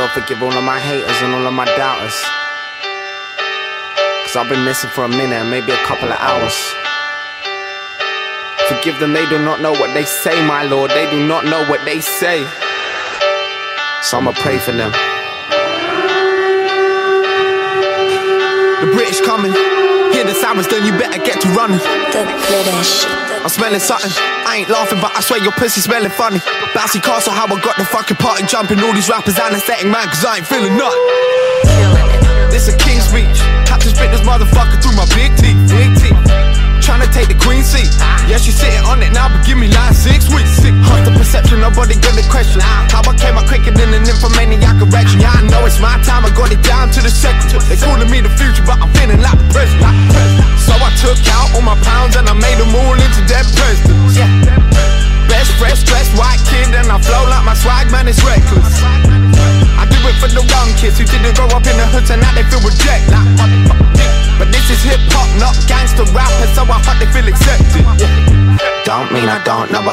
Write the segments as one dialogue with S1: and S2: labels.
S1: Lord forgive all of my haters and all of my doubters. Cause I've been missing for a minute maybe a couple of hours. Forgive them, they do not know what they say, my Lord. They do not know what they say. So I'ma pray for them. The British coming. Hear the sirens, then you better get to running.
S2: The British.
S1: I'm smelling something. I ain't laughing, but I swear your pussy smelling funny. Bouncy castle, how I got the fucking party jumping. All these rappers anesthetic, man, cause I ain't feeling nothing. This a king's speech. Had to spit this motherfucker through my big teeth. Big teeth. Trying to take the queen seat. Yeah, she's sitting on it now, but give me line six weeks. Hunt the perception, nobody gonna question. How I came out quicker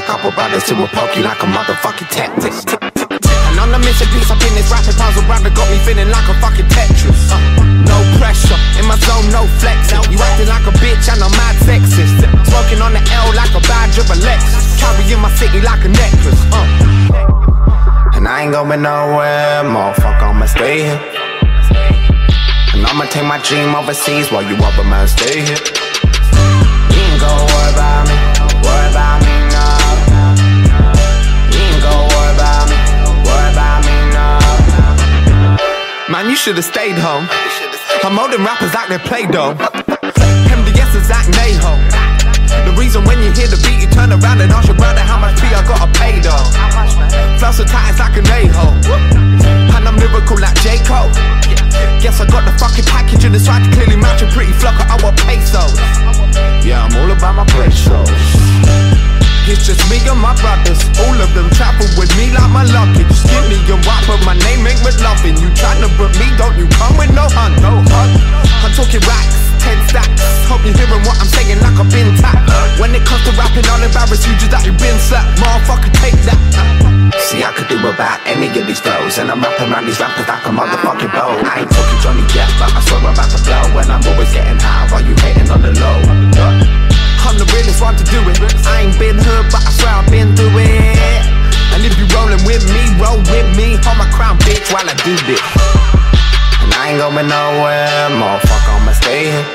S1: couple brothers who will poke you like a motherfucking tactic. And on the mission piece up in this rapping puzzle, brother got me feeling like a fucking Tetris. Uh, no pressure, in my zone, no flexing. You acting like a bitch and I'm mad sexist. Smoking on the L like a badge of a Lexus. Carrying my city like a necklace. Uh. And I ain't going nowhere, motherfucker, I'ma stay here. And I'ma take my dream overseas while you other man stay here. You ain't go worry about me, worry about me Man, you should've stayed home. I'm older rappers like they play doh. MDS is Zach Naho. The reason when you hear the beat, you turn around and ask your brother how much fee I gotta pay though. Flow so tight it's like a-hole. And I'm lyrical like J. Cole. Guess I got the fucking package and it's right to clearly match a pretty flock of our pesos. Yeah, I'm all about my pesos. It's just me and my brothers. All of them travel with me like my luggage. Skinny and white, but my And I'm rapping around these rappers like a motherfucking bow. I ain't talking Johnny Depp, but I swear I'm about to blow. And I'm always getting high while you hating on the low. I'm the realest one to do it. I ain't been hood, but I swear I've been through it. And if you rolling with me, roll with me. Hold my crown, bitch, while I do this. And I ain't going nowhere, motherfucker, I'ma stay here.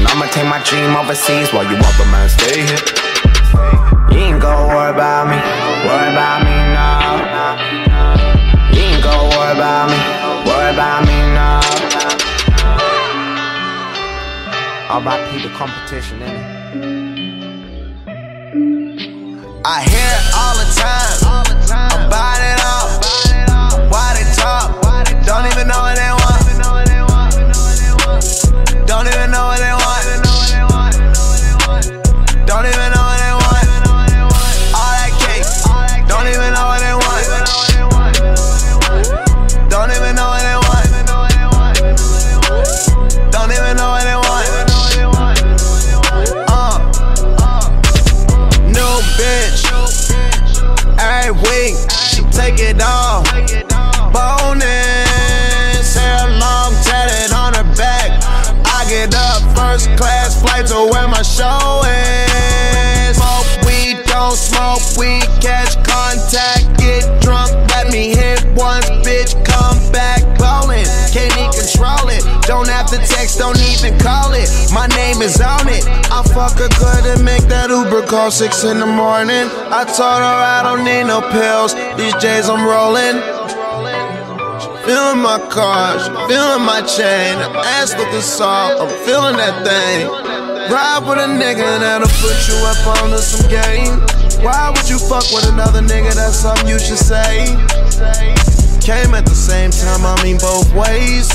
S1: And I'ma take my dream overseas while you other man stay here. You ain't gon' worry about me, worry about me now. Worry about me, worry about me now. RIP the competition, innit?
S3: I hear it all the time. It. My name is on it. I fuck her good and make that Uber call six in the morning. I told her I don't need no pills, these J's I'm rolling. Feeling my car, she feeling my chain. Ass looking soft, I'm feeling that thing. Ride with a nigga that'll put you up onto some game. Why would you fuck with another nigga? That's something you should say. Came at the same time, I mean both ways.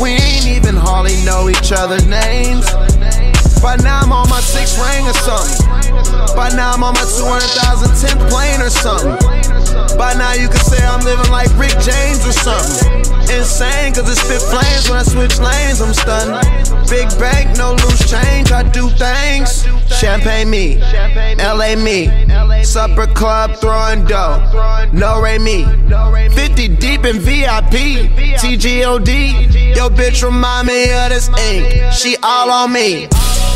S3: We ain't even hardly know each other's names. By now I'm on my sixth ring or something. By now I'm on my 200,000 10th plane or something. By now you can say I'm living like Rick James or something. Insane, cause it spit flames when I switch lanes, I'm stunned. Big bank, no loose change, I do things. Champagne me, LA me, supper club throwing dough. no Ray me. 50 deep in VIP, TGOD. Yo, bitch remind me of this ink. She all on me.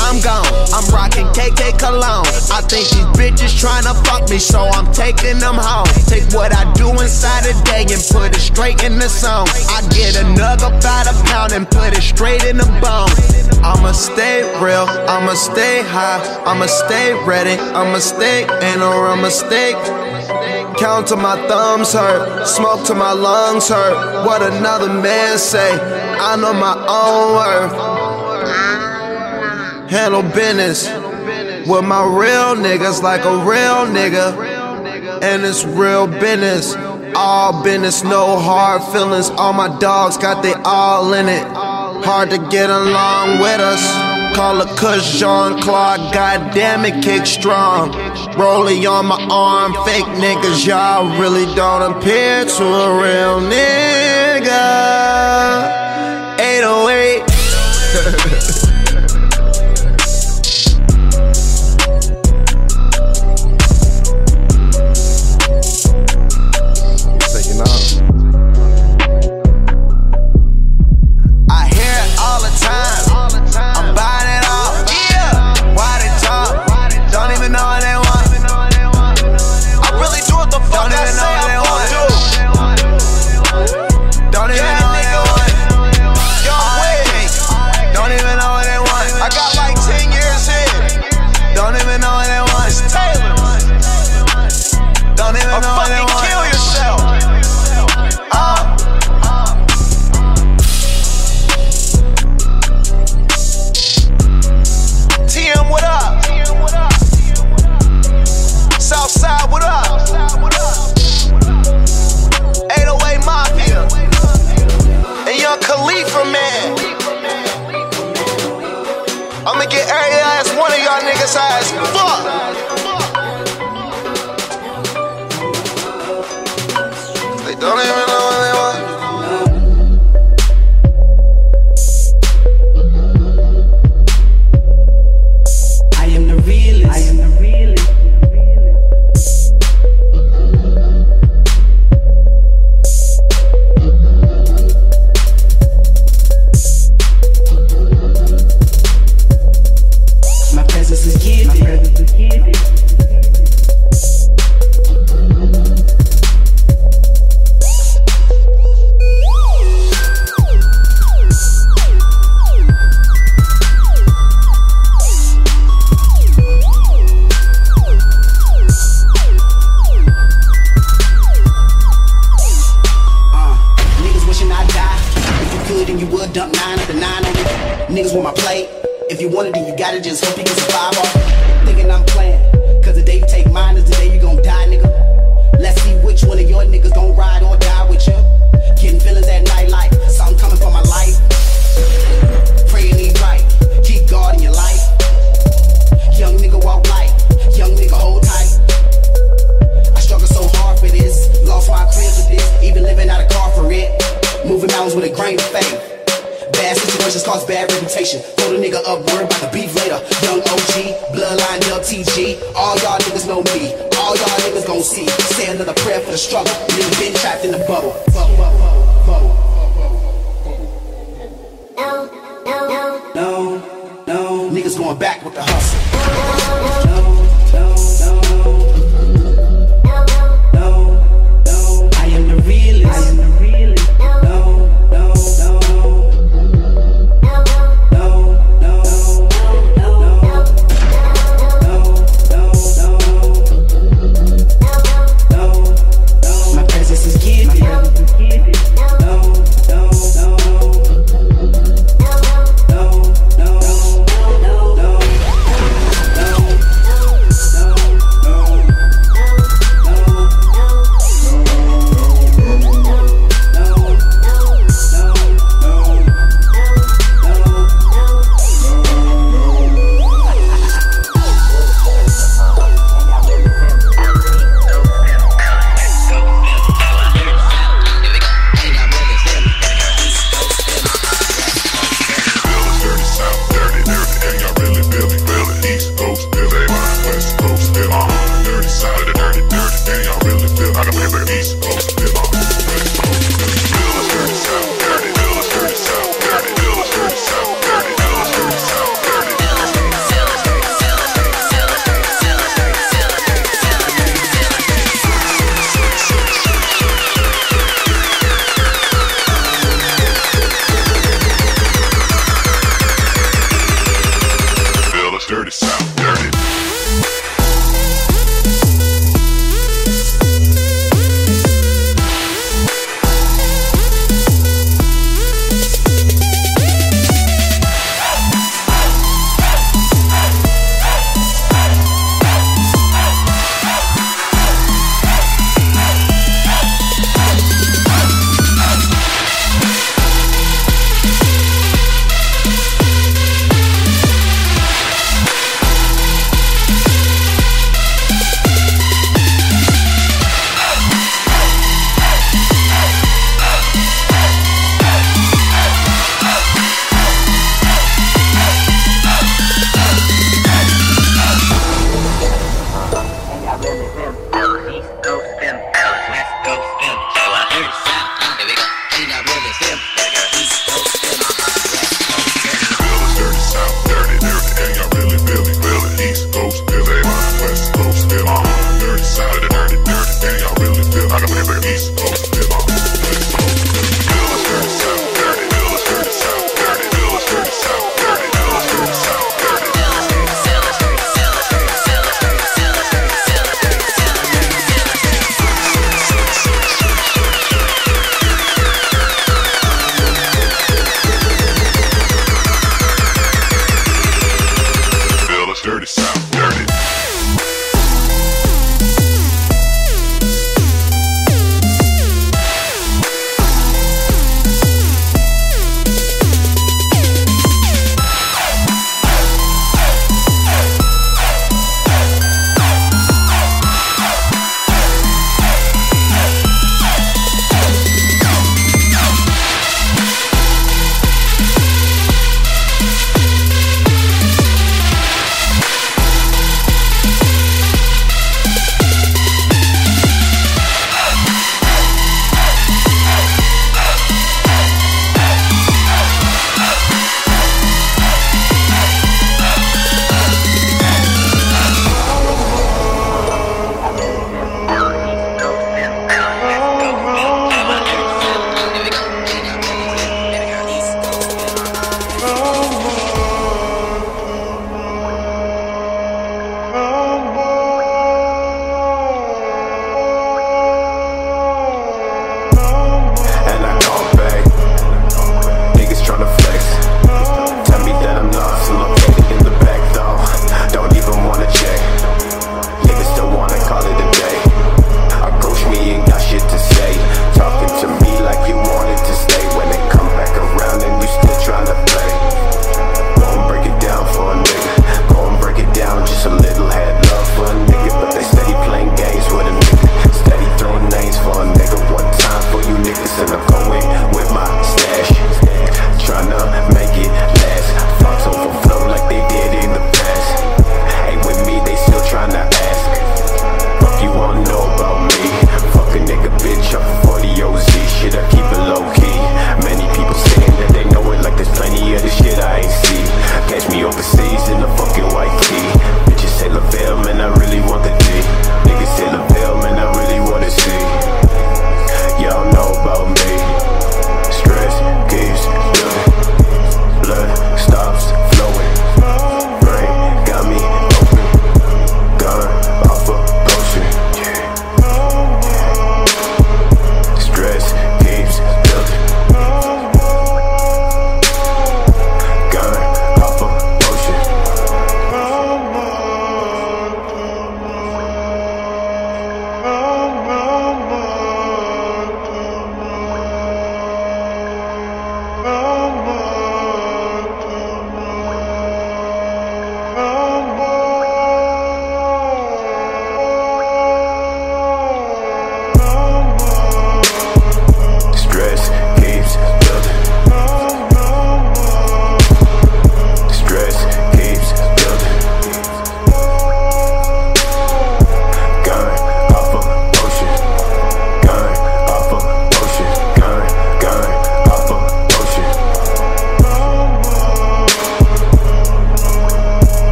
S3: I'm gone. I'm rocking KK cologne. I think these bitches tryna fuck me, so I'm taking them home. Take what I do inside a day and put it straight in the song. I get a nug about a pound and put it straight in the bone. I'ma stay real, I'ma stay high, I'ma stay ready, I'ma stay ain't no real mistake. Count to my thumbs hurt, smoke to my lungs hurt. What another man say, I know my own worth handle business with my real niggas like a real nigga. And it's real business. All business, no hard feelings. All my dogs got they all in it. Hard to get along with us. Call a cush Jean Claude, goddamn it, kick strong. Rolling on my arm, fake niggas, y'all really don't appear to a real nigga. 808.
S4: going back with the